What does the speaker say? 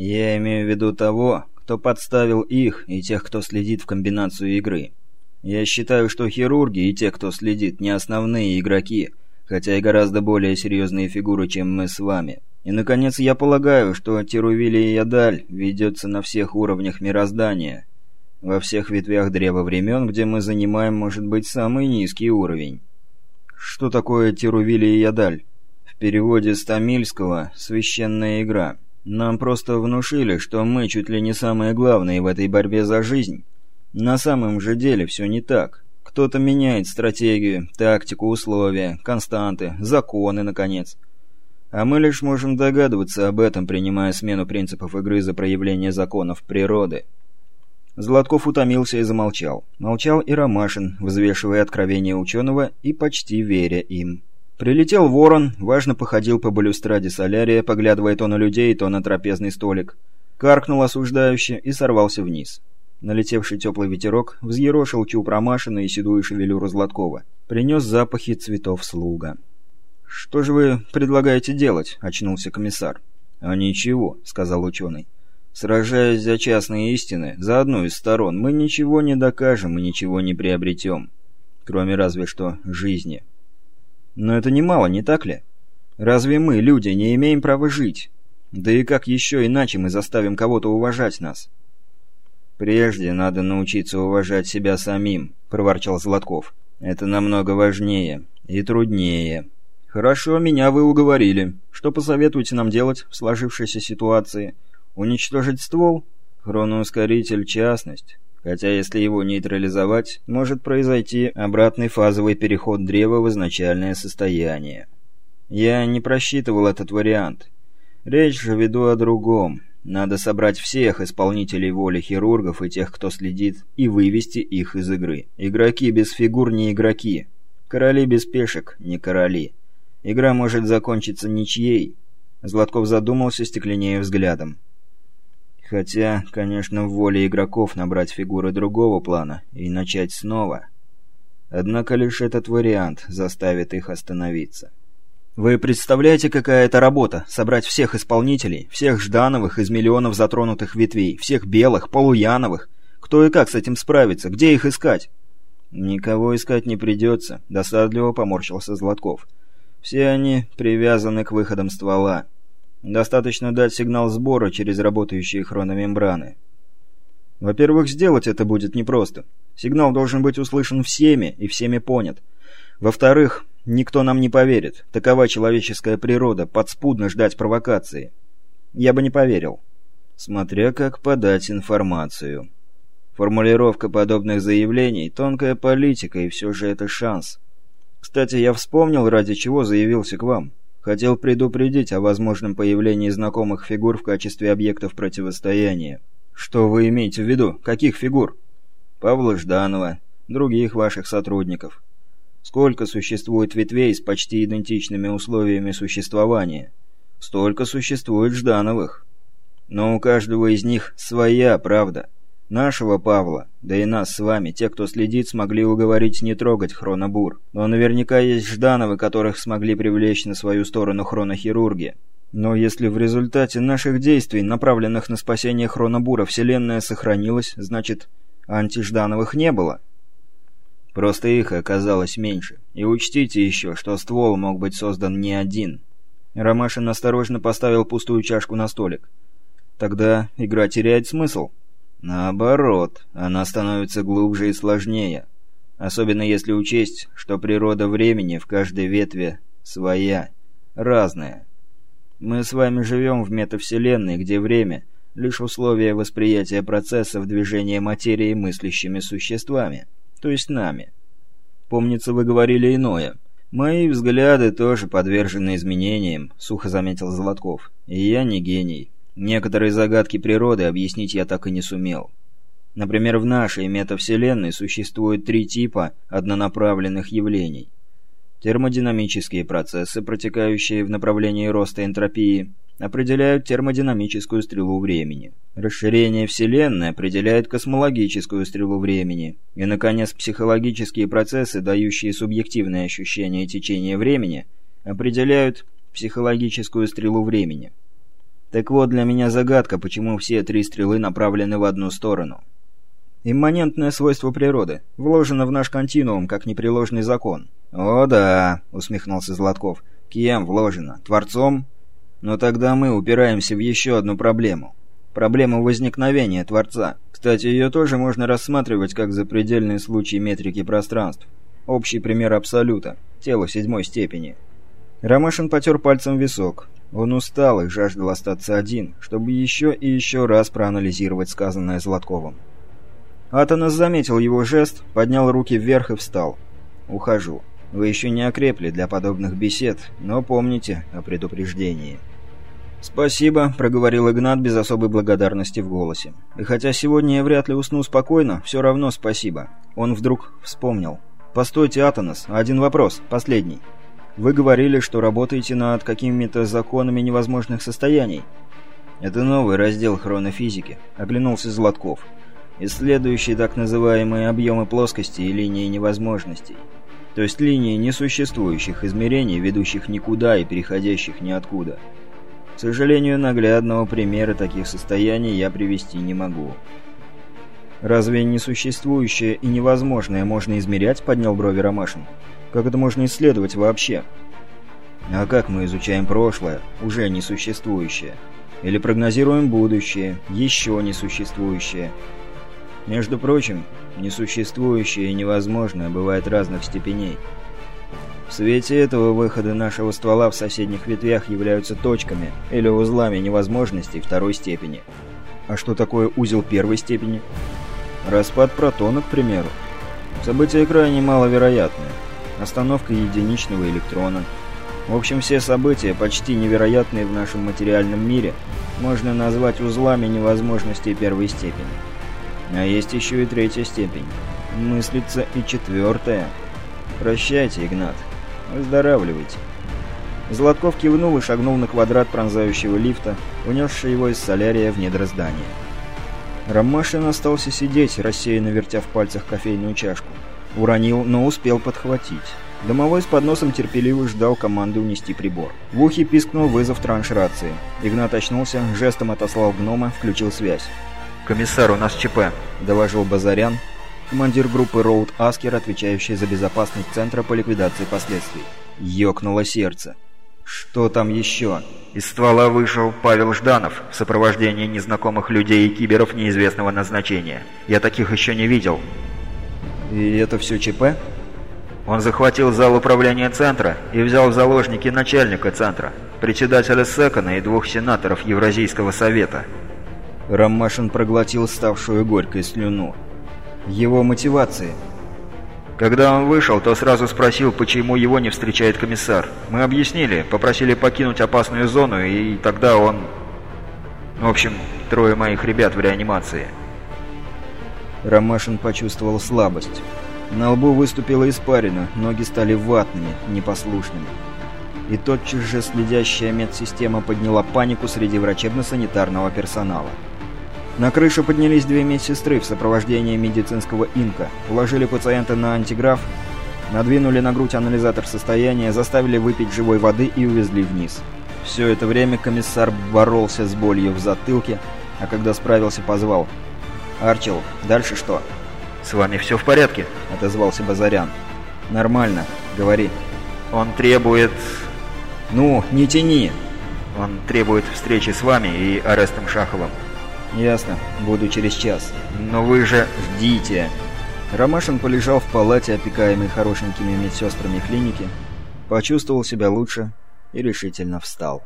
Я имею в виду того, кто подставил их и тех, кто следит в комбинацию игры. Я считаю, что хирурги и те, кто следит, не основные игроки, хотя и гораздо более серьезные фигуры, чем мы с вами. И, наконец, я полагаю, что Тирувили и Ядаль ведется на всех уровнях мироздания, во всех ветвях древа времен, где мы занимаем, может быть, самый низкий уровень. Что такое Тирувили и Ядаль? В переводе с тамильского «священная игра». Нам просто внушили, что мы чуть ли не самые главные в этой борьбе за жизнь. На самом же деле все не так. Кто-то меняет стратегию, тактику, условия, константы, законы, наконец. А мы лишь можем догадываться об этом, принимая смену принципов игры за проявление законов природы. Златков утомился и замолчал. Молчал и Ромашин, взвешивая откровения ученого и почти веря им. Прилетел ворон, важно походил по балюстраде солярия, поглядывая то на людей, то на трапезный столик. Каркнул осуждающе и сорвался вниз. Налетевший теплый ветерок взъерошил чуб Ромашина и седую шевелюру Златкова. Принес запахи цветов слуга. «Что же вы предлагаете делать?» — очнулся комиссар. «А ничего», — сказал ученый. «Сражаясь за частные истины, за одну из сторон, мы ничего не докажем и ничего не приобретем. Кроме разве что жизни». «Но это немало, не так ли? Разве мы, люди, не имеем права жить? Да и как еще иначе мы заставим кого-то уважать нас?» «Прежде надо научиться уважать себя самим», — проворчал Златков. «Это намного важнее и труднее». «Хорошо, меня вы уговорили. Что посоветуете нам делать в сложившейся ситуации? Уничтожить ствол? Хроноускоритель — частность. Хотя если его нейтрализовать, может произойти обратный фазовый переход древа в изначальное состояние. Я не просчитывал этот вариант. Речь же веду о другом. Надо собрать всех исполнителей воли хирургов и тех, кто следит, и вывести их из игры. Игроки без фигур не игроки. Короли без пешек не короли. Игра может закончиться ничьей. Златков задумался, стекленея взглядом. Хотя, конечно, в воле игроков набрать фигуры другого плана и начать снова. Однако лишь этот вариант заставит их остановиться. Вы представляете, какая это работа? Собрать всех исполнителей, всех Ждановых из миллионов затронутых ветвей, всех Белых, Полуяновых. Кто и как с этим справится? Где их искать? Никого искать не придется, досадливо поморщился Златков. Все они привязаны к выходам ствола. Достаточно дать сигнал сбора через работающие хрономембраны. Во-первых, сделать это будет непросто. Сигнал должен быть услышан всеми и всеми понят. Во-вторых, Никто нам не поверит. Такова человеческая природа, подспудно ждать провокации. Я бы не поверил. Смотря как подать информацию. Формулировка подобных заявлений – тонкая политика, и все же это шанс. Кстати, я вспомнил, ради чего заявился к вам. Хотел предупредить о возможном появлении знакомых фигур в качестве объектов противостояния. Что вы имеете в виду? Каких фигур? Павла Жданова, других ваших сотрудников. Сколько существует ветвей с почти идентичными условиями существования? Столько существует Ждановых. Но у каждого из них своя правда. Нашего Павла, да и нас с вами, те, кто следит, смогли уговорить не трогать хронобур. Но наверняка есть Ждановы, которых смогли привлечь на свою сторону хронохирурги. Но если в результате наших действий, направленных на спасение хронобура, Вселенная сохранилась, значит, антиждановых не было. Просто их оказалось меньше. И учтите еще, что ствол мог быть создан не один. Ромашин осторожно поставил пустую чашку на столик. Тогда игра теряет смысл. Наоборот, она становится глубже и сложнее. Особенно если учесть, что природа времени в каждой ветве своя, разная. Мы с вами живем в метавселенной, где время — лишь условие восприятия процессов движения материи мыслящими существами то есть нами. Помнится, вы говорили иное. Мои взгляды тоже подвержены изменениям, сухо заметил Золотков. И я не гений. Некоторые загадки природы объяснить я так и не сумел. Например, в нашей метавселенной существует три типа однонаправленных явлений. Термодинамические процессы, протекающие в направлении роста энтропии – определяют термодинамическую стрелу времени. Расширение Вселенной определяет космологическую стрелу времени. И, наконец, психологические процессы, дающие субъективное ощущение течения времени, определяют психологическую стрелу времени. Так вот, для меня загадка, почему все три стрелы направлены в одну сторону. Имманентное свойство природы, вложено в наш континуум, как непреложный закон. «О да», — усмехнулся Златков. «Кем вложено? Творцом?» «Но тогда мы упираемся в еще одну проблему. Проблему возникновения Творца. Кстати, ее тоже можно рассматривать как запредельный случай метрики пространств. Общий пример Абсолюта. Тело седьмой степени». Ромашин потер пальцем висок. Он устал и жаждал остаться один, чтобы еще и еще раз проанализировать сказанное Златковым. Атанас заметил его жест, поднял руки вверх и встал. «Ухожу. Вы еще не окрепли для подобных бесед, но помните о предупреждении». «Спасибо», — проговорил Игнат без особой благодарности в голосе. «И хотя сегодня я вряд ли усну спокойно, все равно спасибо». Он вдруг вспомнил. «Постойте, Атанас, один вопрос, последний. Вы говорили, что работаете над какими-то законами невозможных состояний». «Это новый раздел хронофизики», — оглянулся Златков. «Исследующий так называемые объемы плоскости и линии невозможностей» то есть линии несуществующих измерений, ведущих никуда и переходящих ниоткуда. К сожалению, наглядного примера таких состояний я привести не могу. «Разве несуществующее и невозможное можно измерять?» — поднял брови Ромашин. «Как это можно исследовать вообще?» «А как мы изучаем прошлое, уже несуществующее? Или прогнозируем будущее, еще несуществующее?» Между прочим, несуществующее и невозможное бывает разных степеней. В свете этого выходы нашего ствола в соседних ветвях являются точками или узлами невозможностей второй степени. А что такое узел первой степени? Распад протона, к примеру. Событие крайне маловероятное. Остановка единичного электрона. В общем, все события, почти невероятные в нашем материальном мире, можно назвать узлами невозможностей первой степени. А есть еще и третья степень. Мыслится и четвертая. Прощайте, Игнат. Выздоравливайте. Златков кивнул и шагнул на квадрат пронзающего лифта, унесший его из солярия в недра здания. Ромашин остался сидеть, рассеянно вертя в пальцах кофейную чашку. Уронил, но успел подхватить. Домовой с подносом терпеливо ждал команды унести прибор. В ухе пискнул вызов транш-рации. Игнат очнулся, жестом отослал гнома, включил связь. «Комиссар, у нас ЧП», — доложил Базарян, командир группы Роуд Аскер, отвечающий за безопасность Центра по ликвидации последствий. Ёкнуло сердце. «Что там еще?» Из ствола вышел Павел Жданов в сопровождении незнакомых людей и киберов неизвестного назначения. Я таких еще не видел. «И это все ЧП?» Он захватил зал управления Центра и взял в заложники начальника Центра, председателя Секона и двух сенаторов Евразийского Совета. Ромашин проглотил ставшую горькой слюну. Его мотивации. Когда он вышел, то сразу спросил, почему его не встречает комиссар. Мы объяснили, попросили покинуть опасную зону, и тогда он... В общем, трое моих ребят в реанимации. Ромашин почувствовал слабость. На лбу выступила испарина, ноги стали ватными, непослушными. И тотчас же следящая медсистема подняла панику среди врачебно-санитарного персонала. На крышу поднялись две медсестры в сопровождении медицинского инка, уложили пациента на антиграф, надвинули на грудь анализатор состояния, заставили выпить живой воды и увезли вниз. Все это время комиссар боролся с болью в затылке, а когда справился, позвал. «Арчил, дальше что?» «С вами все в порядке?» — отозвался Базарян. «Нормально. Говори». «Он требует...» «Ну, не тяни!» «Он требует встречи с вами и Арестом Шаховым». «Ясно. Буду через час». «Но вы же...» «Ждите». Ромашин полежал в палате, опекаемый хорошенькими медсестрами клиники, почувствовал себя лучше и решительно встал.